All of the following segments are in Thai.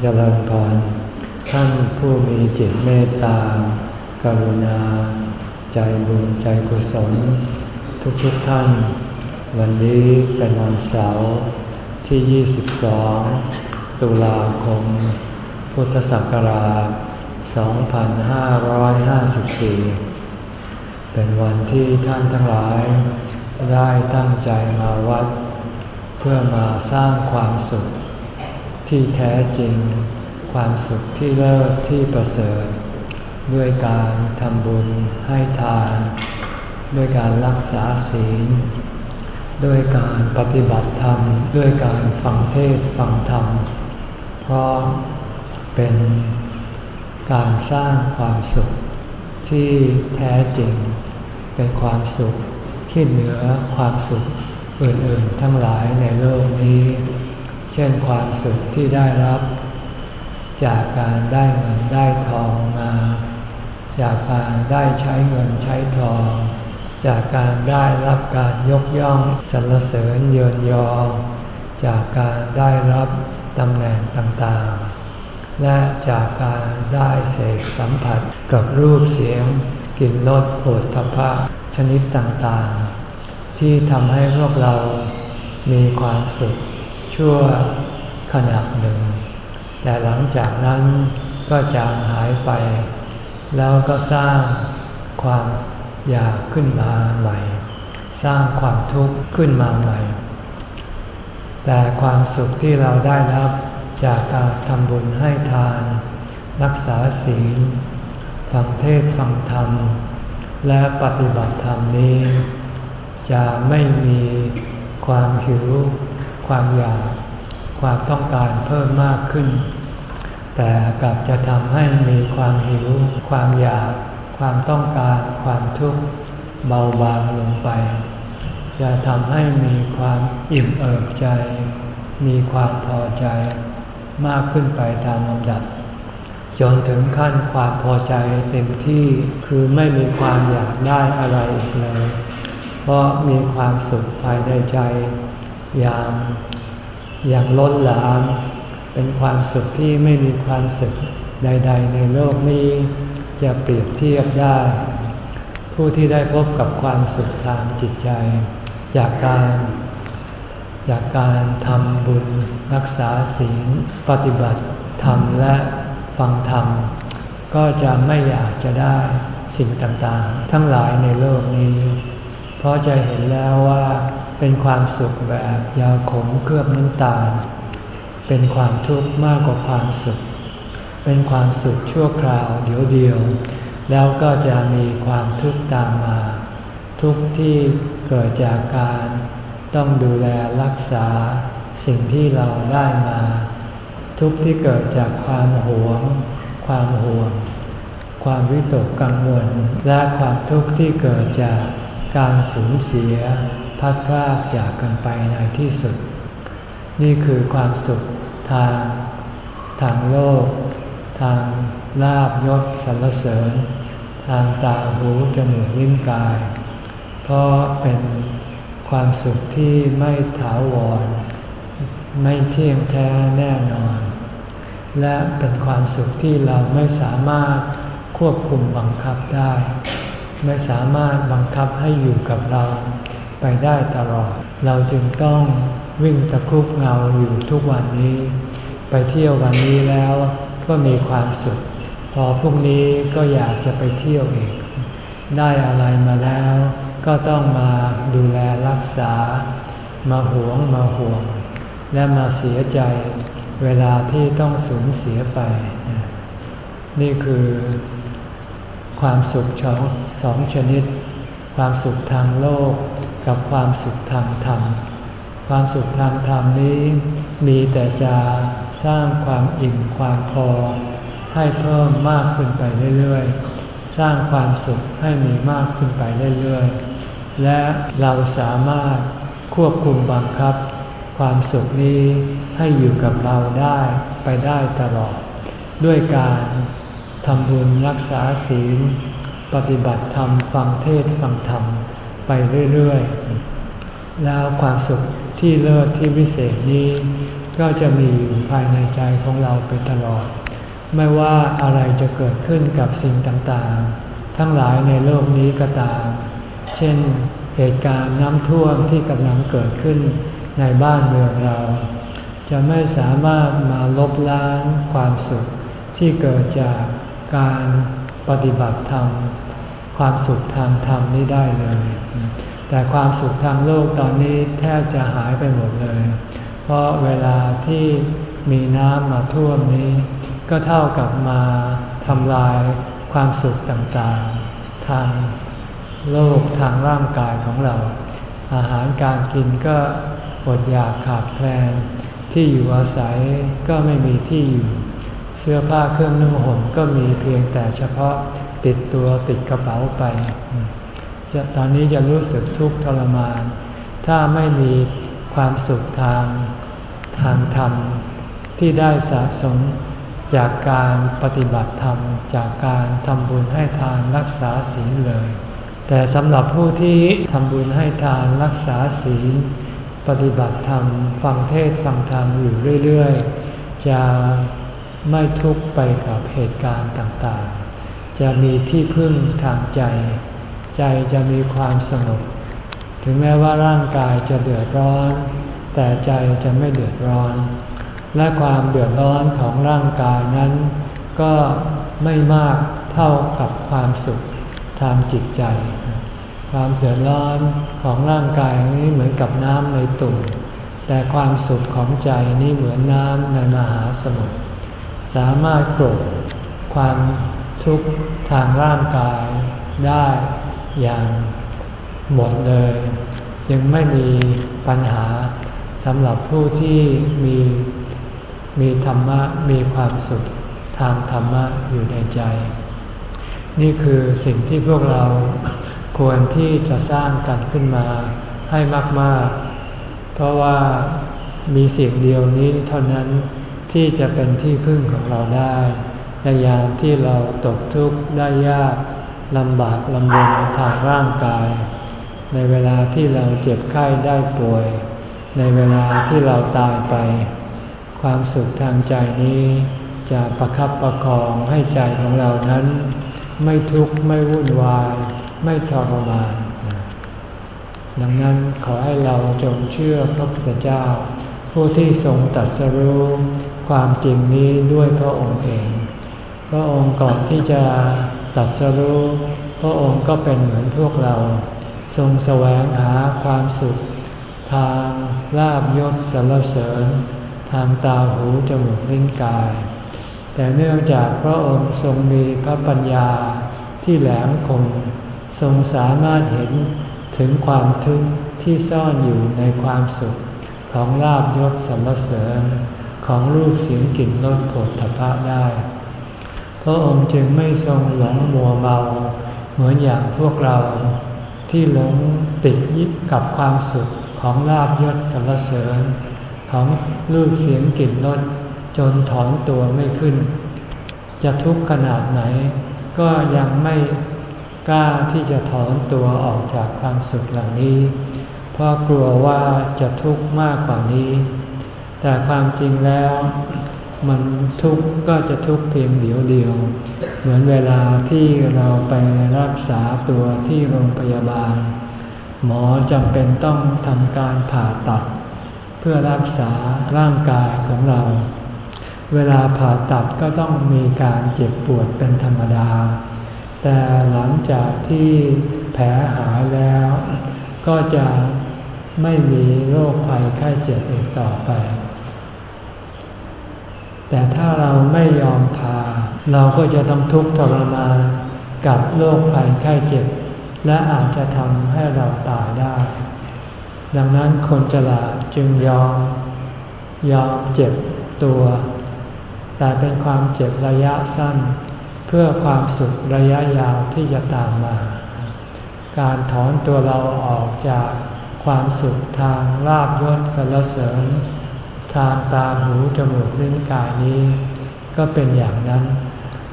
เจริญพรท่านผู้มีจิตเมตตา กรุณา ใจบุญใจกุศล ทุกๆทท่าน วันนี้เป็นวันเสาร์ที่ 22 ตุลาคม พุทธศักราช 2554 เป็นวันที่ท่านทั้งหลาย ได้ตั้งใจมาวัด เพื่อมาสร้างความสุข ที่แท้จริง ความสุขที่เลิศที่ประเสริฐ ด้วยการทำบุญให้ทาน ด้วยการรักษาศีล ด้วยการปฏิบัติธรรม ด้วยการฟังเทศฟังธรรม เพราะเป็นการสร้างความสุขที่แท้จริง เป็นความสุขที่เหนือความสุขอื่นๆทั้งหลายในโลกนี้ เช่นความสุขที่ได้รับ จากการได้เงินได้ทองมา จากการได้ใช้เงินใช้ทอง จากการได้รับการยกย่องสรรเสริญเยินยอ จากการได้รับตำแหน่งต่างๆ และจากการได้เสกสัมผัสกับรูปเสียงกลิ่นรสโผฏฐพะชนิดต่างๆ ที่ทำให้พวกเรามีความสุข ชั่วขณะหนึ่ง แต่หลังจากนั้นก็จางหายไป แล้วก็สร้างความอยากขึ้นมาใหม่ สร้างความทุกข์ขึ้นมาใหม่ แต่ความสุขที่เราได้รับจากการทำบุญให้ทาน รักษาศีล ฟังเทศฟังธรรม และปฏิบัติธรรมนี้ จะไม่มีความหิว ความอยาก ความต้องการเพิ่มมากขึ้น แต่กลับจะทำให้มีความหิว ความอยาก ความต้องการ ความทุกข์เบาบางลงไป จะทำให้มีความอิ่มเอิบใจ มีความพอใจมากขึ้นไปตามลำดับ จนถึงขั้นความพอใจเต็มที่คือไม่มีความอยากได้อะไรอีกเลย เพราะมีความสุขภายในใจ อย่างอย่างล้นหลามเป็นความสุขที่ไม่มีความสุขใด ๆ ในโลกนี้จะเปรียบเทียบได้ ผู้ที่ได้พบกับความสุขทางจิตใจ จากการจากการทำบุญรักษาศีล ปฏิบัติธรรมและฟังธรรม ก็จะไม่อยากจะได้สิ่งต่างๆ ทั้งหลายในโลกนี้ เพราะจะเห็นแล้วว่า เป็นความสุขแบบยาวขมเคลือบน้ำตาล เป็นความทุกข์มากกว่าความสุข เป็นความสุขชั่วคราวเดียวเดียว แล้วก็จะมีความทุกข์ตามมา ทุกที่เกิดจากการต้องดูแลรักษาสิ่งที่เราได้มา ทุกที่เกิดจากความหวง ความห่วง ความวิตกกังวล และความทุกข์ที่เกิดจากการสูญเสีย พัดพรากจากกันไปในที่สุด นี่คือความสุขทาง ทางโลก ทางลาบยศสรรเสริญ ทางตาหูจมูกลิ้นกาย เพราะเป็นความสุขที่ไม่ถาวร ไม่เที่ยงแท้แน่นอน และเป็นความสุขที่เราไม่สามารถควบคุมบังคับได้ ไม่สามารถบังคับให้อยู่กับเรา ไปได้ตลอด เราจึงต้องวิ่งตะครุบเงาอยู่ทุกวันนี้ ไปเที่ยววันนี้แล้วก็มีความสุข พอพรุ่งนี้ก็อยากจะไปเที่ยวอีก ได้อะไรมาแล้ว ก็ต้องมาดูแลรักษา มาหวงมาห่วง และมาเสียใจเวลาที่ต้องสูญเสียไป นี่คือความสุขสองสองชนิด ความสุขทางโลก กับความสุขทางธรรม ความสุขทางธรรมนี้ มีแต่จะสร้างความอิ่มความพอ ให้เพิ่มมากขึ้นไปเรื่อยๆ สร้างความสุขให้มีมากขึ้นไปเรื่อยๆ และเราสามารถควบคุมบังคับ ความสุขนี้ให้อยู่กับเราได้ไปได้ตลอด ด้วยการทำบุญรักษาศีล ปฏิบัติธรรมฟังเทศฟังธรรม ไปเรื่อยๆ แล้วความสุขที่เลิศที่วิเศษนี้ ก็จะมีอยู่ภายในใจของเราไปตลอด ไม่ว่าอะไรจะเกิดขึ้นกับสิ่งต่างๆ ทั้งหลายในโลกนี้ก็ตาม เช่น เหตุการณ์น้ำท่วมที่กำลังเกิดขึ้นในบ้านเมืองเรา จะไม่สามารถมาลบล้างความสุขที่เกิดจากการปฏิบัติธรรม ความสุขทางธรรมนี้ได้เลย แต่ความสุขทางโลกตอนนี้แทบจะหายไปหมดเลย เพราะเวลาที่มีน้ำมาท่วมนี้ ก็เท่ากับมาทำลายความสุขต่างๆ ทางโลกทางร่างกายของเรา อาหารการกินก็อดอยากขาดแคลน ที่อยู่อาศัยก็ไม่มีที่อยู่ เสื้อผ้าเครื่องนุ่งห่มก็มีเพียงแต่เฉพาะ ติดตัวติดกระเป๋าไป จะตอนนี้จะรู้สึกทุกข์ทรมาน ถ้าไม่มีความสุขทางทางธรรม ที่ได้สะสมจากการปฏิบัติธรรม จากการทำบุญให้ทานรักษาศีลเลย แต่สำหรับผู้ที่ทำบุญให้ทานรักษาศีล ปฏิบัติธรรม ฟังเทศฟังธรรมอยู่เรื่อย ๆ จะไม่ทุกข์ไปกับเหตุการณ์ต่างๆ จะมีที่พึ่งทางใจ ใจจะมีความสงบ ถึงแม้ว่าร่างกายจะเดือดร้อน แต่ใจจะไม่เดือดร้อน และความเดือดร้อนของร่างกายนั้น ก็ไม่มากเท่ากับความสุขทางจิตใจ ความเดือดร้อนของร่างกายนี้เหมือนกับน้ำในตุ่มแต่ความสุขของใจนี้เหมือนน้ำในมหาสมุทรสามารถกลบความ ทุกข์ทางร่างกายได้อย่างหมดเลย ยังไม่มีปัญหาสำหรับผู้ที่มีมีธรรมะมีความสุขทางธรรมะอยู่ในใจ นี่คือสิ่งที่พวกเราควรที่จะสร้างกันขึ้นมาให้มากๆ เพราะว่ามีสิ่งเดียวนี้เท่านั้นที่จะเป็นที่พึ่งของเราได้ ในยามที่เราตกทุกข์ได้ยากลำบากลำบนทางร่างกาย ในเวลาที่เราเจ็บไข้ได้ป่วย ในเวลาที่เราตายไป ความสุขทางใจนี้จะประคับประคองให้ใจของเรานั้น ไม่ทุกข์ไม่วุ่นวาย ไม่ทรมาน ดังนั้นขอให้เราจงเชื่อพระพุทธเจ้า ผู้ที่ทรงตัดสรู้ความจริงนี้ด้วยพระองค์เอง พระองค์ก่อนที่จะตัดสรู้พระองค์ก็เป็นเหมือนพวกเรา ทรงแสวงหาความสุข ทางลาบยศสรรเสริญ ทางตาหูจมูกลิ้นกาย แต่เนื่องจากพระองค์ทรงมีพระปัญญาที่แหลมคมทรงสามารถเห็นถึงความทุกข์ที่ซ่อนอยู่ในความสุขของลาบยศสรรเสริญ ของรูปเสียงกลิ่นรสผลถภะได้ พระองค์จึงไม่ทรงหลงมัวเมา เหมือนอย่างพวกเรา ที่หลงติดยึดกับความสุขของลาบยศสรรเสริญ ของรูปเสียงกลิ่นรสจนถอนตัวไม่ขึ้น จะทุกข์ขนาดไหน ก็ยังไม่กล้าที่จะถอนตัวออกจากความสุขเหล่านี้ เพราะกลัวว่าจะทุกข์มากกว่านี้ แต่ความจริงแล้ว มันทุกข์ก็จะทุกข์เพียงเดียวเดียว เหมือนเวลาที่เราไปรักษาตัวที่โรงพยาบาล หมอจำเป็นต้องทำการผ่าตัด เพื่อรักษาร่างกายของเรา เวลาผ่าตัดก็ต้องมีการเจ็บปวดเป็นธรรมดา แต่หลังจากที่แผลหายแล้ว ก็จะไม่มีโรคภัยไข้เจ็บอีกต่อไป แต่ถ้าเราไม่ยอมผ่าเราก็จะต้องทุกข์ทรมานกับโรคภัยไข้เจ็บ และอาจจะทำให้เราตายได้ ดังนั้นคนฉลาดจึงยอม ยอมเจ็บตัว แต่เป็นความเจ็บระยะสั้น เพื่อความสุขระยะยาวที่จะตามมา การถอนตัวเราออกจากความสุขทางลาบยศสรรเสริญ ทางตาหูจมูกลิ้นกายนี้ ก็เป็นอย่างนั้น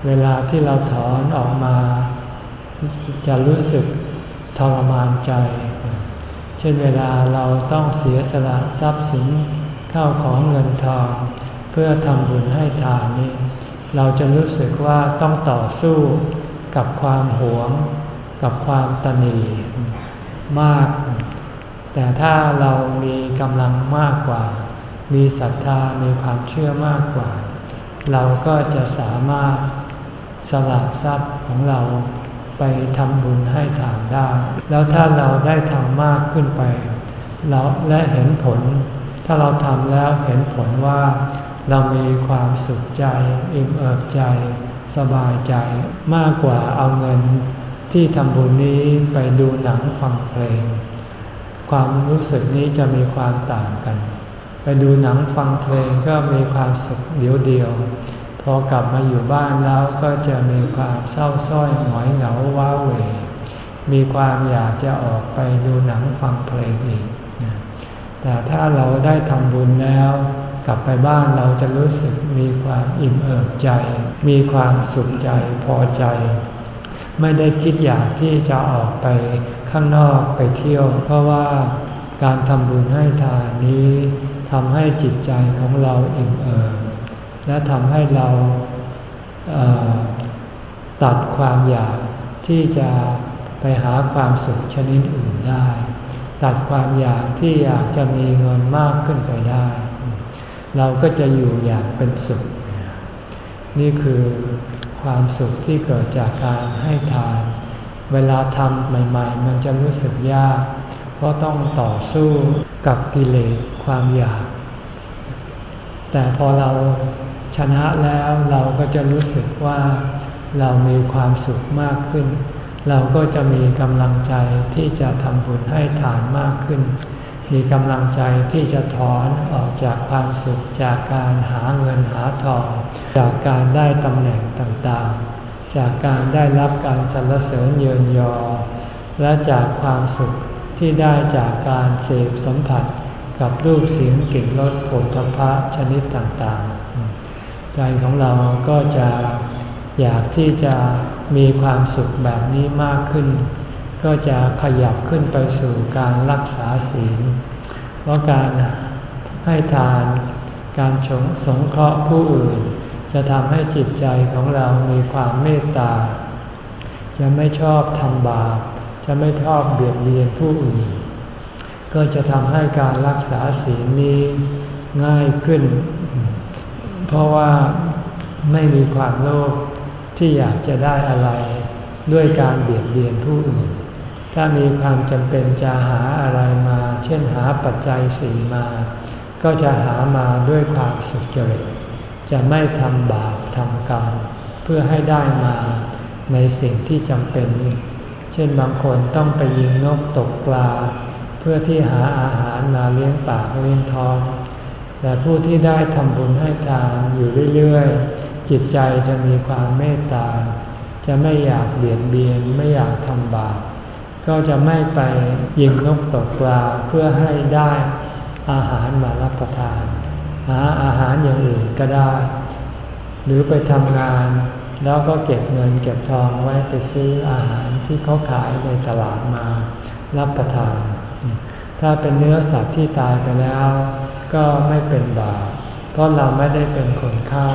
เวลาที่เราถอนออกมา จะรู้สึกทรมานใจ เช่นเวลาเราต้องเสียสละทรัพย์สินเข้าของเงินทอง เพื่อทำบุญให้ทานนี้ เราจะรู้สึกว่าต้องต่อสู้กับความหวง กับความตนีมาก แต่ถ้าเรามีกำลังมากกว่า มีศรัทธามีความเชื่อมากกว่า เราก็จะสามารถสละทรัพย์ของเราไปทำบุญให้ทานได้ แล้วถ้าเราได้ทำมากขึ้นไป เราและเห็นผล ถ้าเราทำแล้วเห็นผลว่า เรามีความสุขใจ อิ่มเอิบใจ สบายใจมากกว่าเอาเงินที่ทำบุญนี้ไปดูหนังฟังเพลง ความรู้สึกนี้จะมีความต่างกัน ไปดูหนังฟังเพลงก็มีความสุขเดียวเดียว พอกลับมาอยู่บ้านแล้วก็จะมีความเศร้าส้อยหงอยเหงาว้าเหวมีความอยากจะออกไปดูหนังฟังเพลงอีก แต่ถ้าเราได้ทำบุญแล้ว กลับไปบ้านเราจะรู้สึกมีความอิ่มเอิบใจ มีความสุขใจพอใจ ไม่ได้คิดอยากที่จะออกไปข้างนอกไปเที่ยว เพราะว่าการทำบุญให้ทานนี้ ทำให้จิตใจของเราอิ่มเอิบและทำให้เราตัดความอยากที่จะไปหาความสุขชนิดอื่นได้ ตัดความอยากที่อยากจะมีเงินมากขึ้นไปได้ เราก็จะอยู่อย่างเป็นสุข นี่คือความสุขที่เกิดจากการให้ทาน เวลาทำใหม่ ๆ มันจะรู้สึกยาก เพราะต้องต่อสู้ กับกิเลสความอยาก แต่พอเราชนะแล้วเราก็จะรู้สึกว่าเรามีความสุขมากขึ้น เราก็จะมีกำลังใจที่จะทำบุญให้ทานมากขึ้น มีกำลังใจที่จะถอนออกจากความสุขจากการหาเงินหาทอง จากการได้ตำแหน่งต่างๆ จากการได้รับการสรรเสริญเยินยอ และจากความสุข ที่ได้จากการเสพสัมผัสกับรูปเสียงกลิ่นรสผลทพะชนิดต่างๆ ใจของเราก็จะอยากที่จะมีความสุขแบบนี้มากขึ้น ก็จะขยับขึ้นไปสู่การรักษาศีล เพราะการให้ทานการชงสงเคราะห์ผู้อื่น จะทำให้จิตใจของเรามีความเมตตา จะไม่ชอบทำบาป จะไม่ชอบเบียดเบียนผู้อื่น ก็จะทำให้การรักษาศีลนี้ง่ายขึ้น เพราะว่าไม่มีความโลภที่อยากจะได้อะไร ด้วยการเบียดเบียนผู้อื่น ถ้ามีความจำเป็นจะหาอะไรมา เช่นหาปัจจัยสีมา ก็จะหามาด้วยความสุจริตจะไม่ทำบาปทำกรรม เพื่อให้ได้มาในสิ่งที่จำเป็น เช่นบางคนต้องไปยิงนกตกปลา เพื่อที่หาอาหารมาเลี้ยงปากเลี้ยงท้อง แต่ผู้ที่ได้ทำบุญให้ทานอยู่เรื่อยๆ จิตใจจะมีความเมตตา จะไม่อยากเบียดเบียนไม่อยากทำบาปก็จะไม่ไปยิงนกตกปลาเพื่อให้ได้อาหารมารับประทาน หาอาหารอย่างอื่นก็ได้ หรือไปทำงาน แล้วก็เก็บเงินเก็บทองไว้ไปซื้ออาหาร ที่เขาขายในตลาดมารับประทาน ถ้าเป็นเนื้อสัตว์ที่ตายไปแล้ว ก็ไม่เป็นบาป เพราะเราไม่ได้เป็นคนฆ่า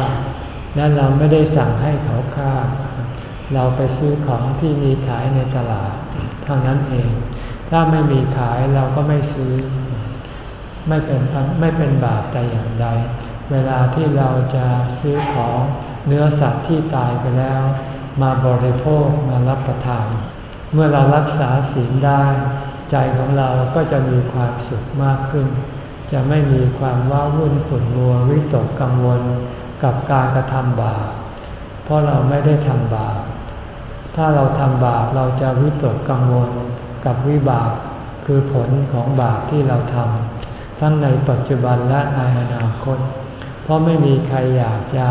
และเราไม่ได้สั่งให้เขาฆ่า เราไปซื้อของที่มีขายในตลาด เท่านั้นเอง ถ้าไม่มีขายเราก็ไม่ซื้อ ไม่เป็นไม่เป็นบาปแต่อย่างใด เวลาที่เราจะซื้อของเนื้อสัตว์ที่ตายไปแล้ว มาบริโภคมารับประทาน เมื่อเรารักษาศีลได้ ใจของเราก็จะมีความสุขมากขึ้น จะไม่มีความว้าวุ่นขุ่นมัววิตกกังวลกับการกระทำบาปเพราะเราไม่ได้ทำบาปถ้าเราทำบาปเราจะวิตกกังวลกับวิบากคือผลของบาปที่เราทำทั้งในปัจจุบันและในอนาคต เพราะไม่มีใครอยากจะ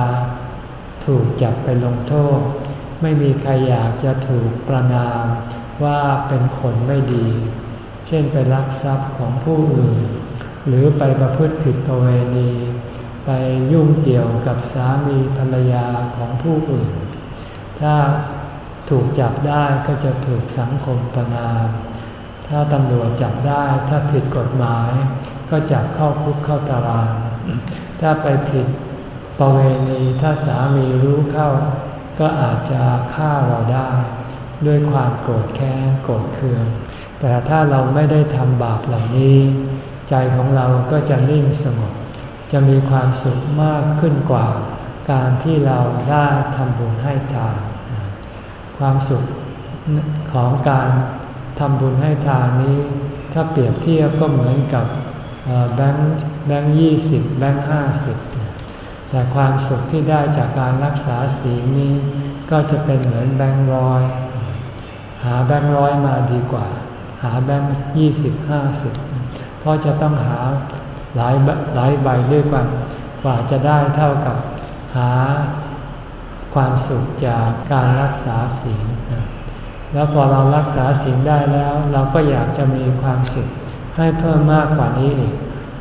ถูกจับไปลงโทษ ไม่มีใครอยากจะถูกประนามว่าเป็นคนไม่ดี เช่นไปลักทรัพย์ของผู้อื่น หรือไปประพฤติผิดประเวณี ไปยุ่งเกี่ยวกับสามีภรรยาของผู้อื่น ถ้าถูกจับได้ก็จะถูกสังคมประนาม ถ้าตำรวจจับได้ถ้าผิดกฎหมาย ก็จับเข้าคุกเข้าตาราง ถ้าไปผิดประเวณีถ้าสามีรู้เข้า ก็อาจจะฆ่าเราได้ ด้วยความโกรธแค้นโกรธเคือง แต่ถ้าเราไม่ได้ทำบาปเหล่านี้ ใจของเราก็จะนิ่งสงบจะมีความสุขมากขึ้นกว่า การที่เราได้ทำบุญให้ทาน ความสุขของการทำบุญให้ทานนี้ ถ้าเปรียบเทียบก็เหมือนกับแบงค์แบงค์ยี่สิบแบงค์ห้าสิบ แต่ความสุขที่ได้จากการรักษาศีลนี้ ก็จะเป็นเหมือนแบงค์ร้อย หาแบงค์ร้อยมาดีกว่า หาแบงค์ยี่สิบห้าสิบเพราะจะต้องหาหลายหลายใบด้วยกันกว่าจะได้เท่ากับหาความสุขจากการรักษาศีลแล้วพอเรารักษาศีลได้แล้ว เราก็อยากจะมีความสุขให้เพิ่มมากกว่านี้อีก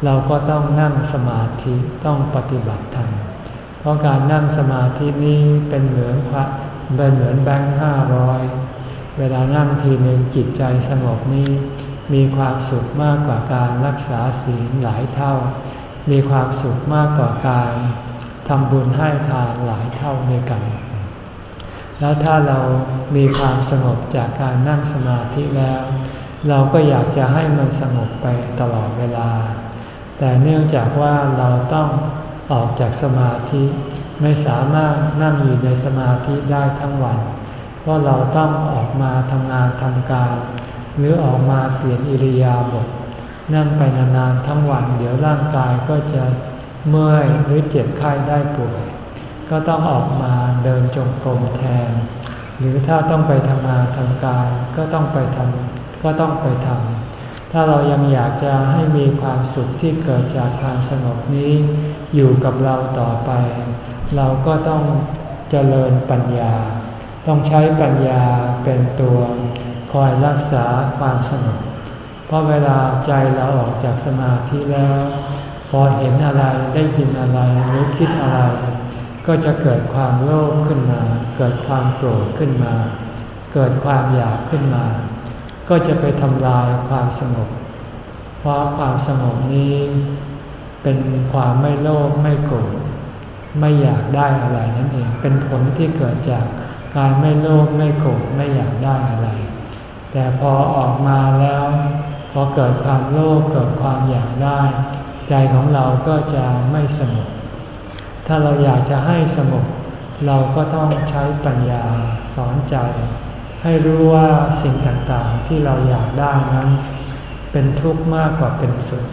เราก็ต้องนั่งสมาธิต้องปฏิบัติธรรม เพราะการนั่งสมาธินี้เป็นเหมือนพระเป็นเหมือนแบงค์ห้าร้อยเวลานั่งทีหนึ่งจิตใจสงบนี้ มีความสุขมากกว่าการรักษาศีลหลายเท่า มีความสุขมากกว่าการทำบุญให้ทานหลายเท่าในกัน แล้วถ้าเรามีความสงบจากการนั่งสมาธิแล้ว เราก็อยากจะให้มันสงบไปตลอดเวลา แต่เนื่องจากว่าเราต้องออกจากสมาธิ ไม่สามารถนั่งอยู่ในสมาธิได้ทั้งวัน เพราะเราต้องออกมาทำงานทำการ หรือออกมาเปลี่ยนอิริยาบถนั่งไปนานๆทั้งวัน เดี๋ยวร่างกายก็จะเมื่อยหรือเจ็บไข้ได้ป่วย ก็ต้องออกมาเดินจงกรมแทน หรือถ้าต้องไปทำงานทำการก็ต้องไปทำก็ต้องไปทำ ถ้าเรายังอยากจะให้มีความสุขที่เกิดจากความสงบนี้ อยู่กับเราต่อไป เราก็ต้องเจริญปัญญา ต้องใช้ปัญญาเป็นตัวคอยรักษาความสงบเพราะเวลาใจเราออกจากสมาธิแล้ว พอเห็นอะไรได้ยินอะไรหรือคิดอะไร ก็จะเกิดความโลภขึ้นมา เกิดความโกรธขึ้นมา เกิดความอยากขึ้นมา ก็จะไปทำลายความสงบ เพราะความสงบนี้เป็นความไม่โลภไม่โกรธไม่อยากได้อะไรนั่นเอง เป็นผลที่เกิดจากการไม่โลภไม่โกรธไม่อยากได้อะไร แต่พอออกมาแล้ว พอเกิดความโลภเกิดความอยากได้ ใจของเราก็จะไม่สงบ ถ้าเราอยากจะให้สงบเราก็ต้องใช้ปัญญาสอนใจ ให้รู้ว่าสิ่งต่างๆที่เราอยากได้นั้น เป็นทุกข์มากกว่าเป็นสุข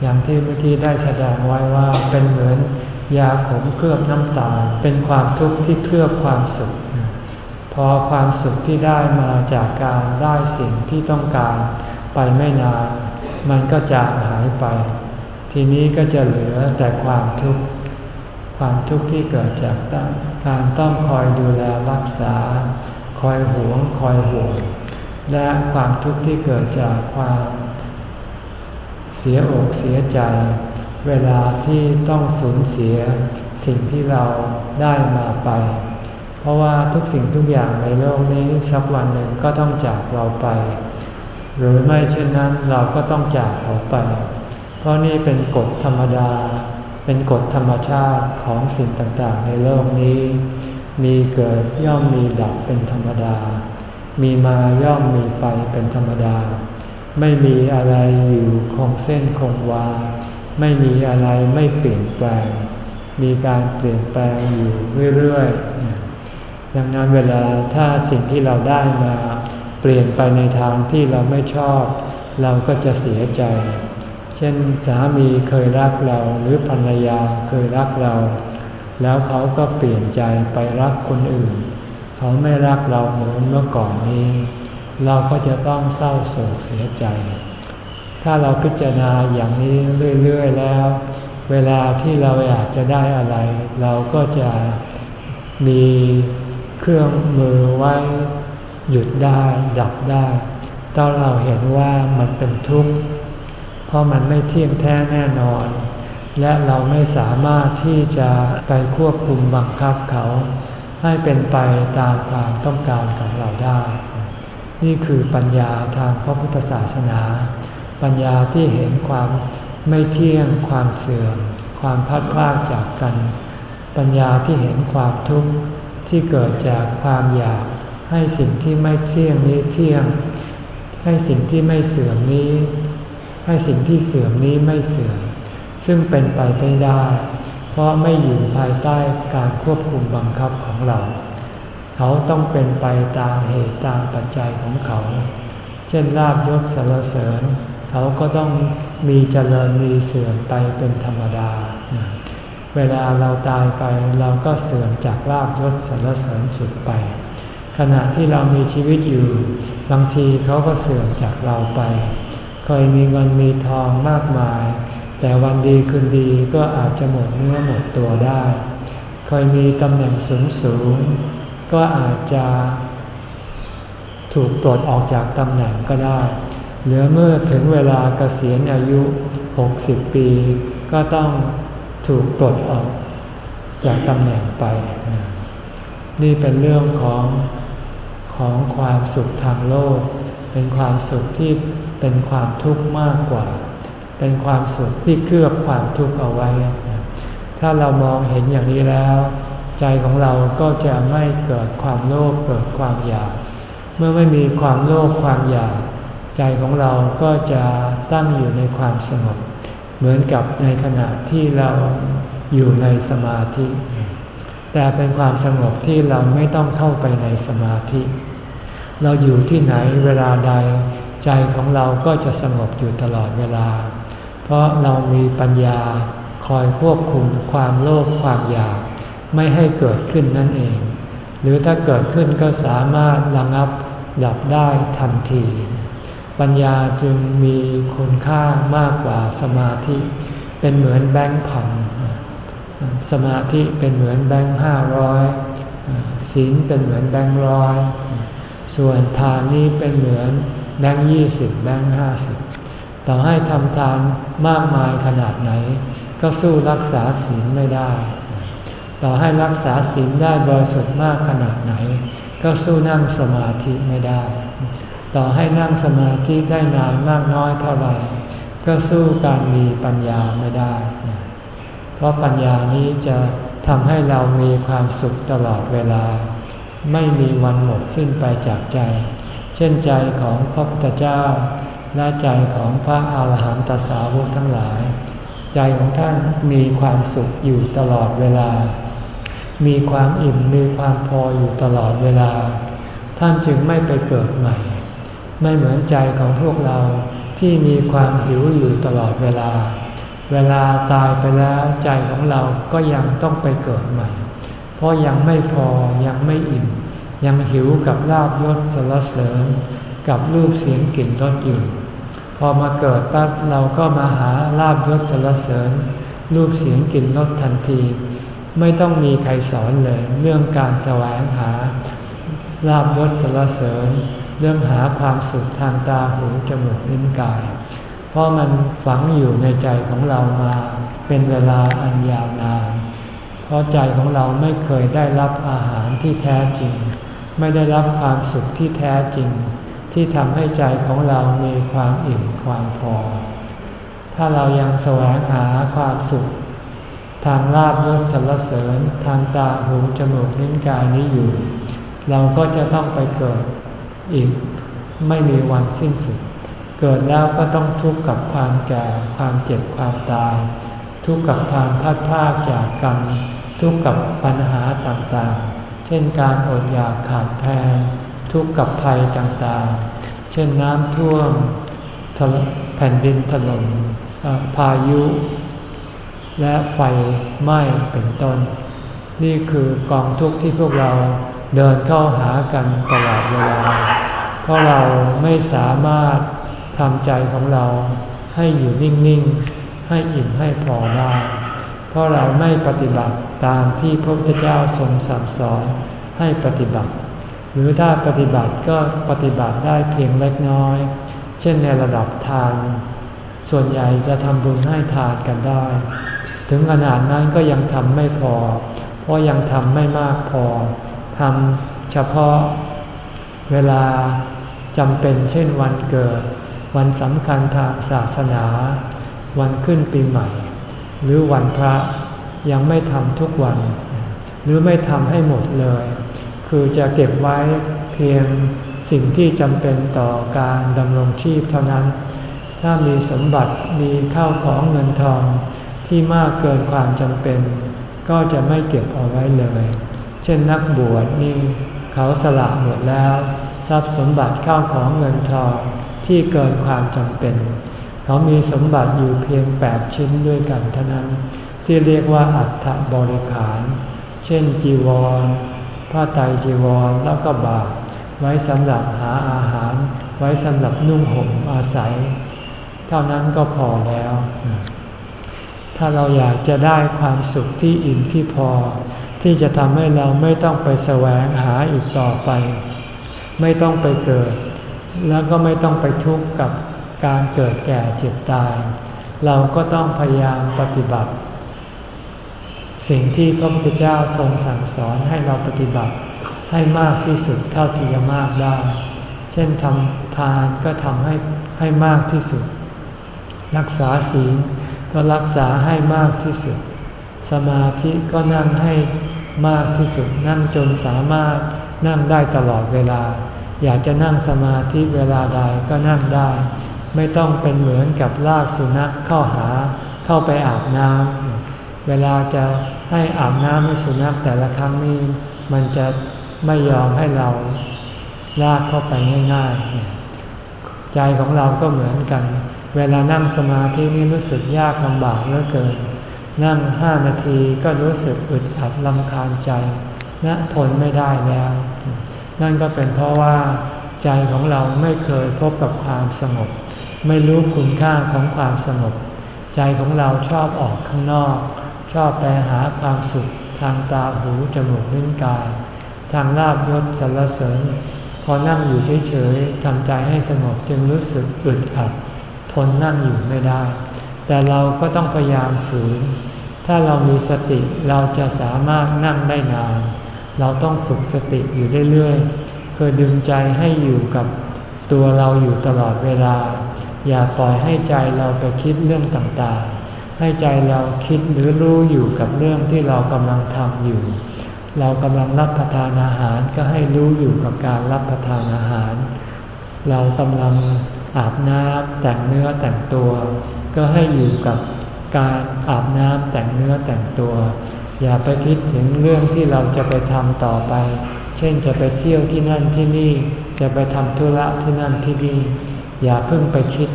อย่างที่เมื่อกี้ได้แสดงไว้ว่าเป็นเหมือนยาขมเคลือบน้ำตาล เป็นความทุกข์ที่เคลือบความสุข พอความสุขที่ได้มาจากการได้สิ่งที่ต้องการไปไม่นาน มันก็จางหายไป ทีนี้ก็จะเหลือแต่ความทุกข์ ความทุกข์ที่เกิดจากการต้องคอยดูแลรักษา คอยหวงคอยห่วง และความทุกข์ที่เกิดจากความเสียอกเสียใจ เวลาที่ต้องสูญเสียสิ่งที่เราได้มาไป เพราะว่าทุกสิ่งทุกอย่างในโลกนี้สักวันหนึ่งก็ต้องจากเราไป หรือไม่เช่นนั้นเราก็ต้องจากเขาไป เพราะนี่เป็นกฎธรรมดา เป็นกฎธรรมชาติของสิ่งต่างๆ ในโลกนี้ มีเกิดย่อมมีดับเป็นธรรมดา มีมาย่อมมีไปเป็นธรรมดา ไม่มีอะไรอยู่คงเส้นคงวา ไม่มีอะไรไม่เปลี่ยนแปลง มีการเปลี่ยนแปลงอยู่เรื่อยๆ ดังนั้นเวลาถ้าสิ่งที่เราได้มาเปลี่ยนไปในทางที่เราไม่ชอบ เราก็จะเสียใจ เช่นสามีเคยรักเราหรือภรรยาเคยรักเรา แล้วเขาก็เปลี่ยนใจไปรักคนอื่น เขาไม่รักเราเหมือนเมื่อก่อนนี้ เราก็จะต้องเศร้าโศกเสียใจ ถ้าเราพิจารณาอย่างนี้เรื่อยๆแล้ว เวลาที่เราอยากจะได้อะไร เราก็จะมีเครื่องมือไว้หยุดได้ดับได้ ถ้าเราเห็นว่ามันเป็นทุกข์ เพราะมันไม่เที่ยงแท้แน่นอน และเราไม่สามารถที่จะไปควบคุมบังคับเขา ให้เป็นไปตามความต้องการของเราได้ นี่คือปัญญาทางพระพุทธศาสนา ปัญญาที่เห็นความไม่เที่ยง ความเสื่อม ความพัดพลาดจากกัน ปัญญาที่เห็นความทุกข์ที่เกิดจากความอยากให้สิ่งที่ไม่เที่ยงนี้เที่ยง ให้สิ่งที่ไม่เสื่อมนี้ ให้สิ่งที่เสื่อมนี้ไม่เสื่อม ซึ่งเป็นไปไม่ได้ เพราะไม่อยู่ภายใต้การควบคุมบังคับของเรา เขาต้องเป็นไปตามเหตุตามปัจจัยของเขา เช่นลาบยศสารเสริญ เขาก็ต้องมีเจริญมีเสื่อมไปเป็นธรรมดา เวลาเราตายไปเราก็เสื่อมจากลาบยศสารเสริญสุดไป ขณะที่เรามีชีวิตอยู่ บางทีเขาก็เสื่อมจากเราไป เคยมีเงินมีทองมากมาย แต่วันดีคืนดีก็อาจจะหมดเนื้อหมดตัวได้ เคยมีตำแหน่งสูงสูงก็อาจจะถูกปลดออกจากตำแหน่งก็ได้ เหลือเมื่อถึงเวลาเกษียณอายุ 60 ปี ก็ต้องถูกปลดออกจากตำแหน่งไป นี่เป็นเรื่องของของความสุขทางโลก เป็นความสุขที่เป็นความทุกข์มากกว่า เป็นความสุขที่เคลือบความทุกข์เอาไว้ ถ้าเรามองเห็นอย่างนี้แล้ว ใจของเราก็จะไม่เกิดความโลภเกิดความอยาก เมื่อไม่มีความโลภความอยาก ใจของเราก็จะตั้งอยู่ในความสงบ เหมือนกับในขณะที่เราอยู่ในสมาธิ แต่เป็นความสงบที่เราไม่ต้องเข้าไปในสมาธิ เราอยู่ที่ไหนเวลาใด ใจของเราก็จะสงบอยู่ตลอดเวลา เพราะเรามีปัญญาคอยควบคุมความโลภความอยาก ไม่ให้เกิดขึ้นนั่นเอง หรือถ้าเกิดขึ้นก็สามารถระงับดับได้ทันที ปัญญาจึงมีคุณค่ามากกว่าสมาธิ เป็นเหมือนแบงค์พันสมาธิเป็นเหมือนแบงค์ห้าร้อยศีลเป็นเหมือนแบงค์ร้อยส่วนทานนี้เป็นเหมือนแบงค์ยี่สิบแบงค์ห้าสิบ ต่อให้ทำทานมากมายขนาดไหน ก็สู้รักษาศีลไม่ได้ ต่อให้รักษาศีลได้บริสุทธิ์มากขนาดไหน ก็สู้นั่งสมาธิไม่ได้ ต่อให้นั่งสมาธิได้นานมากน้อยเท่าไหร่ ก็สู้การมีปัญญาไม่ได้ เพราะปัญญานี้จะทำให้เรามีความสุขตลอดเวลา ไม่มีวันหมดสิ้นไปจากใจ เช่นใจของพระพุทธเจ้า และใจของพระอาหารหันตสาวกทั้งหลาย ใจของท่านมีความสุขอยู่ตลอดเวลา มีความอิ่มมีความพออยู่ตลอดเวลา ท่านจึงไม่ไปเกิดใหม่ ไม่เหมือนใจของพวกเราที่มีความหิวอยู่ตลอดเวลา เวลาตายไปแล้วใจของเราก็ยังต้องไปเกิดใหม่ เพราะยังไม่พอยังไม่อิ่ม ยังหิวกับลาบยศสรเสริญ กับรูปเสียงกลิ่นรสอยู่ พอมาเกิดปั๊บเราก็มาหาลาบยศสรเสริญ รูปเสียงกลิ่นรสทันที ไม่ต้องมีใครสอนเลยเรื่องการแสวงหาลาบยศสรเสริญ เรื่องหาความสุขทางตาหูจมูกลิ้นกาย เพราะมันฝังอยู่ในใจของเรามาเป็นเวลาอันยาวนาน เพราะใจของเราไม่เคยได้รับอาหารที่แท้จริง ไม่ได้รับความสุขที่แท้จริง ที่ทำให้ใจของเรามีความอิ่มความพอ ถ้าเรายังแสวงหาความสุข ทางลาบยศสรรเสริญทางตาหูจมูกลิ้นกายนี้อยู่ เราก็จะต้องไปเกิดอีกไม่มีวันสิ้นสุด เกิดแล้วก็ต้องทุกข์กับความแก่ความเจ็บความตาย ทุกข์กับความพัดพาจากกรรมทุกข์กับปัญหาต่างๆ เช่นการอดอยากขาดแคลน ทุกข์กับภัยต่างๆ เช่นน้ำท่วมแผ่นดินถล่มพายุ และไฟไหม้เป็นต้น นี่คือกองทุกข์ที่พวกเราเดินเข้าหากันตลอดเวลา เพราะเราไม่สามารถทำใจของเราให้อยู่นิ่ง ๆ ให้อิ่มให้พอได้ เพราะเราไม่ปฏิบัติตามที่พระพุทธเจ้าทรงสั่งสอนให้ปฏิบัติ หรือถ้าปฏิบัติก็ปฏิบัติได้เพียงเล็กน้อย เช่นในระดับทาน ส่วนใหญ่จะทำบุญให้ทานกันได้ ถึงขนาดนั้นก็ยังทำไม่พอ เพราะยังทำไม่มากพอทำเฉพาะเวลาจำเป็นเช่นวันเกิด วันสำคัญทางศาสนา วันขึ้นปีใหม่ หรือวันพระยังไม่ทำทุกวัน หรือไม่ทำให้หมดเลย คือจะเก็บไว้เพียงสิ่งที่จำเป็นต่อการดำรงชีพเท่านั้น ถ้ามีสมบัติมีข้าวของเงินทองที่มากเกินความจำเป็น ก็จะไม่เก็บเอาไว้เลย เช่นนักบวชนี่เขาสละหมดแล้ว ทรัพย์สมบัติข้าวของเงินทองที่เกินความจำเป็น เขามีสมบัติอยู่เพียงแปดชิ้นด้วยกันเท่านั้น ที่เรียกว่าอัฐบริขาร เช่นจีวร ผ้าไตจีวรแล้วก็บาทไว้สำหรับหาอาหาร ไว้สำหรับนุ่งห่มอาศัย เท่านั้นก็พอแล้ว ถ้าเราอยากจะได้ความสุขที่อิ่มที่พอ ที่จะทำให้เราไม่ต้องไปแสวงหาอีกต่อไป ไม่ต้องไปเกิด แล้วก็ไม่ต้องไปทุกข์กับการเกิดแก่เจ็บตาย เราก็ต้องพยายามปฏิบัติ สิ่งที่พระพุทธเจ้าทรงสั่งสอนให้เราปฏิบัติ ให้มากที่สุดเท่าที่จะมากได้ เช่นทำทานก็ทำให้ให้มากที่สุด รักษาศีลก็รักษาให้มากที่สุด สมาธิก็นั่งให้มากที่สุด นั่งจนสามารถนั่งได้ตลอดเวลา อยากจะนั่งสมาธิเวลาใดก็นั่งได้ ไม่ต้องเป็นเหมือนกับลากสุนัขเข้าหาเข้าไปอาบน้ำเวลาจะ ให้อาบน้ำให้สุนัขแต่ละครั้งนี้มันจะไม่ยอมให้เราลากเข้าไปง่ายๆ ใจของเราก็เหมือนกัน เวลานั่งสมาธินี่รู้สึกยากลำบากเหลือเกิน นั่งห้านาทีก็รู้สึกอึดอัดลำคาญใจนะทนไม่ได้แล้ว นั่นก็เป็นเพราะว่าใจของเราไม่เคยพบกับความสงบ ไม่รู้คุณค่าของความสงบ ใจของเราชอบออกข้างนอก ชอบไปหาความสุขทางตาหูจมูกลิ้นกาย ทางลาบยศสรรเสริญ พอนั่งอยู่เฉยๆทำใจให้สงบจึงรู้สึกอึดอัด ทนนั่งอยู่ไม่ได้ แต่เราก็ต้องพยายามฝืน ถ้าเรามีสติเราจะสามารถนั่งได้นาน เราต้องฝึกสติอยู่เรื่อยๆคือดึงใจให้อยู่กับตัวเราอยู่ตลอดเวลา อย่าปล่อยให้ใจเราไปคิดเรื่องต่างๆ ให้ใจเราคิดหรือรู้อยู่กับเรื่องที่เรากำลังทำอยู่ เรากำลังรับประทานอาหารก็ให้รู้อยู่กับการรับประทานอาหาร เรากำลังอาบน้ำแต่งเนื้อแต่งตัว ก็ให้อยู่กับการอาบน้ำแต่งเนื้อแต่งตัว อย่าไปคิดถึงเรื่องที่เราจะไปทำต่อไป เช่นจะไปเที่ยวที่นั่นที่นี่ จะไปทำธุระที่นั่นที่นี่ อย่าเพิ่งไปคิด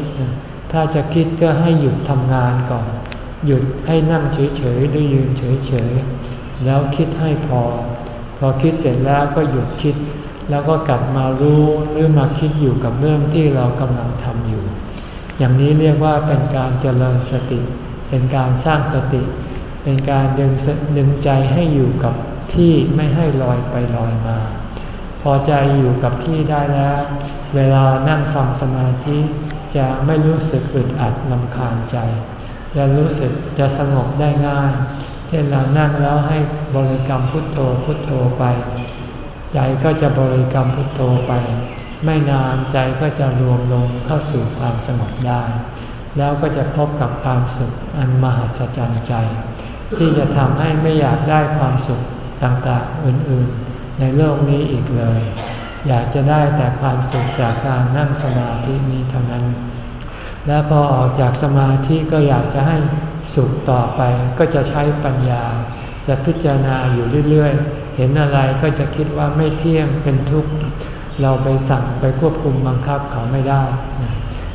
ถ้าจะคิดก็ให้หยุดทำงานก่อน หยุดให้นั่งเฉยๆหรือยืนเฉยๆแล้วคิดให้พอ พอคิดเสร็จแล้วก็หยุดคิด แล้วก็กลับมารู้หรือมาคิดอยู่กับเรื่องที่เรากำลังทำอยู่ อย่างนี้เรียกว่าเป็นการเจริญสติ เป็นการสร้างสติ เป็นการดึงดึงใจให้อยู่กับที่ไม่ให้ลอยไปลอยมา พอใจอยู่กับที่ได้แล้ว เวลานั่งฟังสมาธิจะไม่รู้สึกอึดอัดลำคาญใจ จะรู้สึกจะสงบได้ง่าย เช่นเรานั่งแล้วให้บริกรรมพุทโธพุทโธไป ใจก็จะบริกรรมพุทโธไป ไม่นานใจก็จะรวมลงเข้าสู่ความสงบได้ แล้วก็จะพบกับความสุขอันมหัศจรรย์ใจ ที่จะทำให้ไม่อยากได้ความสุขต่างๆอื่นๆ ในโลกนี้อีกเลย อยากจะได้แต่ความสุขจากการนั่งสมาธินี้เท่านั้น และพอออกจากสมาธิก็อยากจะให้สุขต่อไป ก็จะใช้ปัญญา จะพิจารณาอยู่เรื่อยๆ เห็นอะไรก็จะคิดว่าไม่เที่ยงเป็นทุกข์ เราไปสั่งไปควบคุมบังคับเขาไม่ได้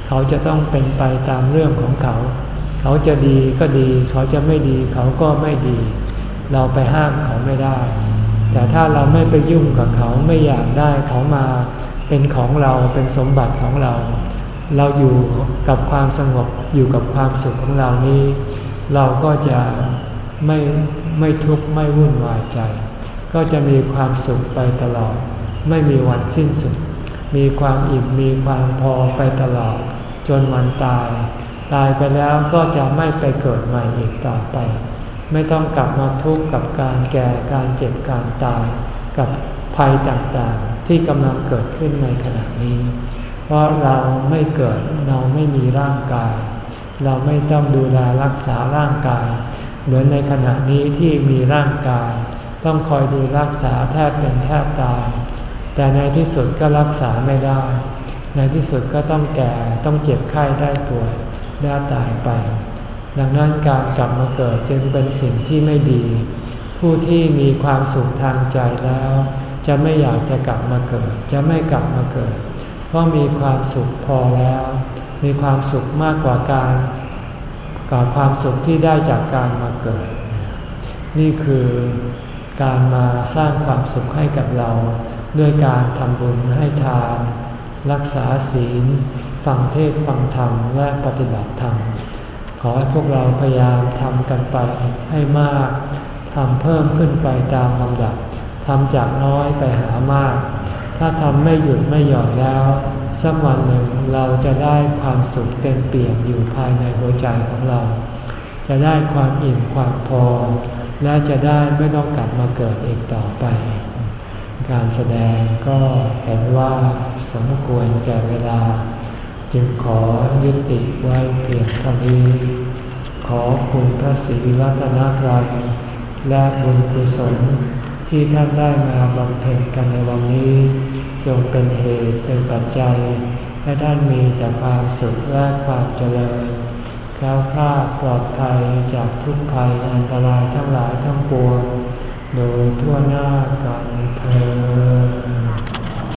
เขาจะต้องเป็นไปตามเรื่องของเขา เขาจะดีก็ดี เขาจะไม่ดีเขาก็ไม่ดี เราไปห้ามเขาไม่ได้ แต่ถ้าเราไม่ไปยุ่งกับเขาไม่อยากได้เขามา เป็นของเราเป็นสมบัติของเรา เราอยู่กับความสงบอยู่กับความสุขของเรานี้ เราก็จะไม่ไม่ทุกข์ไม่วุ่นวายใจ ก็จะมีความสุขไปตลอด ไม่มีวันสิ้นสุด มีความอิ่มมีความพอไปตลอด จนวันตาย ตายไปแล้วก็จะไม่ไปเกิดใหม่อีกต่อไป ไม่ต้องกลับมาทุกข์กับการแก่การเจ็บการตาย กับภัยต่างๆที่กำลังเกิดขึ้นในขณะนี้ เพราะเราไม่เกิดเราไม่มีร่างกาย เราไม่ต้องดูแลรักษาร่างกาย เหมือนในขณะนี้ที่มีร่างกาย ต้องคอยดูรักษาแทบเป็นแทบตาย แต่ในที่สุดก็รักษาไม่ได้ ในที่สุดก็ต้องแก่ต้องเจ็บไข้ได้ป่วยได้ตายไป ดังนั้นการกลับมาเกิดจึงเป็นสิ่งที่ไม่ดี ผู้ที่มีความสุขทางใจแล้ว จะไม่อยากจะกลับมาเกิด จะไม่กลับมาเกิด เพราะมีความสุขพอแล้ว มีความสุขมากกว่าการกับความสุขที่ได้จากการมาเกิด นี่คือการมาสร้างความสุขให้กับเรา ด้วยการทำบุญให้ทาน รักษาศีล ฟังเทศฟังธรรมและปฏิบัติธรรม ขอให้พวกเราพยายามทำกันไปให้มากทำเพิ่มขึ้นไปตามลำดับทำจากน้อยไปหามาก ถ้าทำไม่หยุดไม่หย่อนแล้ว สักวันหนึ่งเราจะได้ความสุขเต็มเปี่ยมอยู่ภายในหัวใจของเรา จะได้ความอิ่มความพอ และจะได้ไม่ต้องกลับมาเกิดอีกต่อไป การแสดงก็เห็นว่าสมควรแก่เวลา จึงขอยุติไว้เพียงเท่านี้ ขอคุณพระศรีรัตนตรัยและบุญกุศล ที่ท่านได้มาบำเพ็ญกันในวันนี้ จงเป็นเหตุเป็นปัจจัย ให้ท่านมีแต่ความสุขและความเจริญแคล้วคลาดปลอดภัยจากทุกภัยอันตรายทั้งหลายทั้งปวง โดยทั่วหน้ากันเธอ